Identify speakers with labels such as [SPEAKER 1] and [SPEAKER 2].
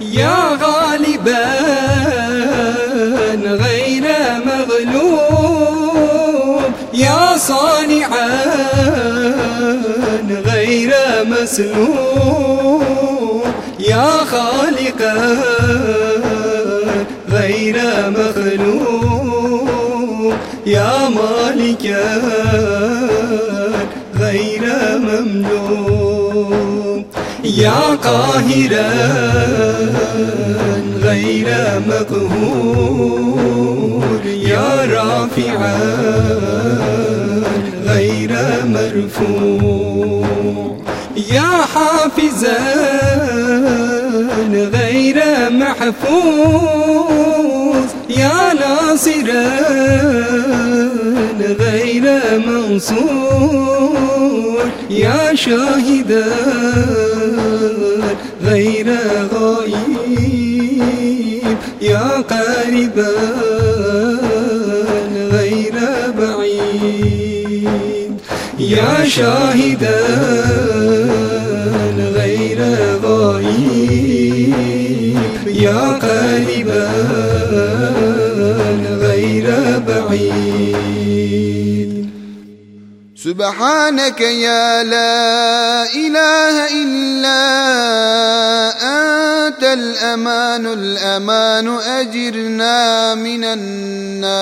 [SPEAKER 1] يا غالبا غير مغلوب. يا صانعا غير مسلوب. يا خالقا غير مخلوق يا مالكا غير مملوك يا قاهرا غير مقهور. يا رافعا غير مرفوع. يا حافظا غير محفوظ. يا ناصرا غير منصور. يا شاهدا غير قاربا غير بعيد. يا شاهدا غير غائب يا قاربا غير بعيد.
[SPEAKER 2] سبحانك يا لا إله إلا أنت الأمان الأمان أجرنا من النار.